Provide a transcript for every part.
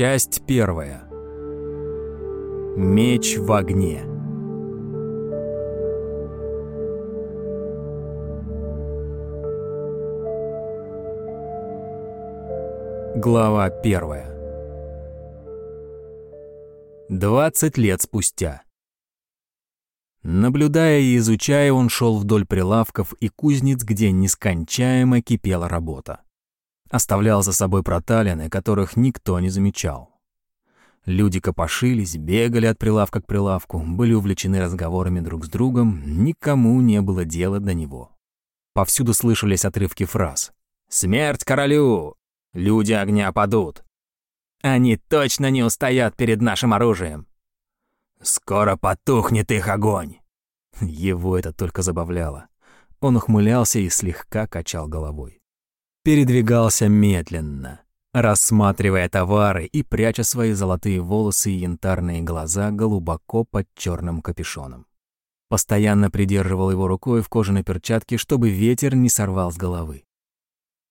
Часть первая. Меч в огне. Глава первая. 20 лет спустя. Наблюдая и изучая, он шел вдоль прилавков и кузниц, где нескончаемо кипела работа. Оставлял за собой проталины, которых никто не замечал. Люди копошились, бегали от прилавка к прилавку, были увлечены разговорами друг с другом, никому не было дела до него. Повсюду слышались отрывки фраз. «Смерть королю! Люди огня падут! Они точно не устоят перед нашим оружием!» «Скоро потухнет их огонь!» Его это только забавляло. Он ухмылялся и слегка качал головой. Передвигался медленно, рассматривая товары и пряча свои золотые волосы и янтарные глаза глубоко под черным капюшоном. Постоянно придерживал его рукой в кожаной перчатке, чтобы ветер не сорвал с головы.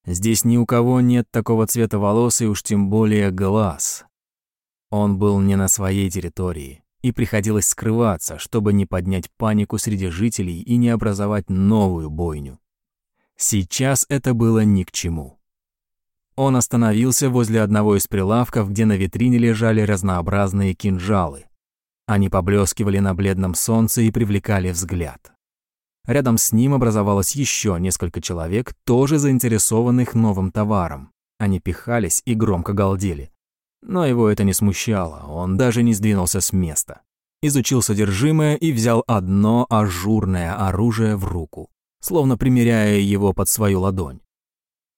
Здесь ни у кого нет такого цвета волос и уж тем более глаз. Он был не на своей территории, и приходилось скрываться, чтобы не поднять панику среди жителей и не образовать новую бойню. Сейчас это было ни к чему. Он остановился возле одного из прилавков, где на витрине лежали разнообразные кинжалы. Они поблескивали на бледном солнце и привлекали взгляд. Рядом с ним образовалось еще несколько человек, тоже заинтересованных новым товаром. Они пихались и громко галдели. Но его это не смущало, он даже не сдвинулся с места. Изучил содержимое и взял одно ажурное оружие в руку, словно примеряя его под свою ладонь.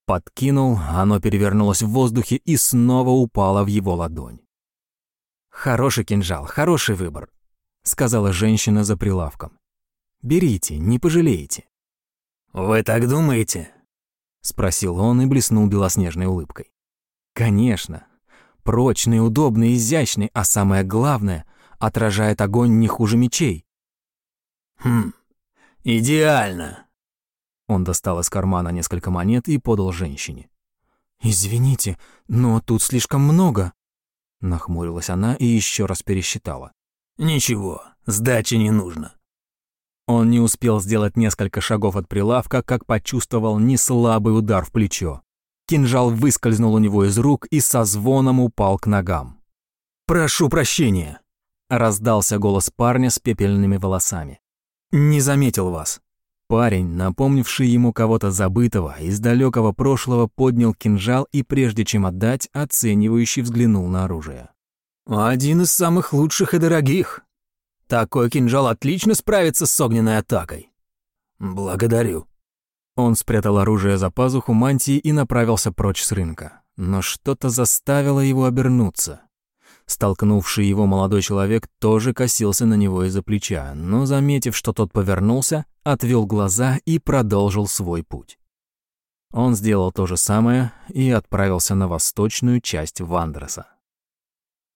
Подкинул, оно перевернулось в воздухе и снова упало в его ладонь. «Хороший кинжал, хороший выбор», — сказала женщина за прилавком. «Берите, не пожалеете». «Вы так думаете?» — спросил он и блеснул белоснежной улыбкой. «Конечно, Прочный, удобный, изящный, а самое главное, отражает огонь не хуже мечей. «Хм, идеально!» Он достал из кармана несколько монет и подал женщине. «Извините, но тут слишком много». Нахмурилась она и еще раз пересчитала. «Ничего, сдачи не нужно». Он не успел сделать несколько шагов от прилавка, как почувствовал неслабый удар в плечо. Кинжал выскользнул у него из рук и со звоном упал к ногам. «Прошу прощения!» — раздался голос парня с пепельными волосами. «Не заметил вас». Парень, напомнивший ему кого-то забытого, из далекого прошлого, поднял кинжал и, прежде чем отдать, оценивающий взглянул на оружие. «Один из самых лучших и дорогих. Такой кинжал отлично справится с огненной атакой». «Благодарю», он спрятал оружие за пазуху мантии и направился прочь с рынка. Но что-то заставило его обернуться. Столкнувший его молодой человек тоже косился на него из-за плеча, но, заметив, что тот повернулся, отвел глаза и продолжил свой путь. Он сделал то же самое и отправился на восточную часть Вандерса.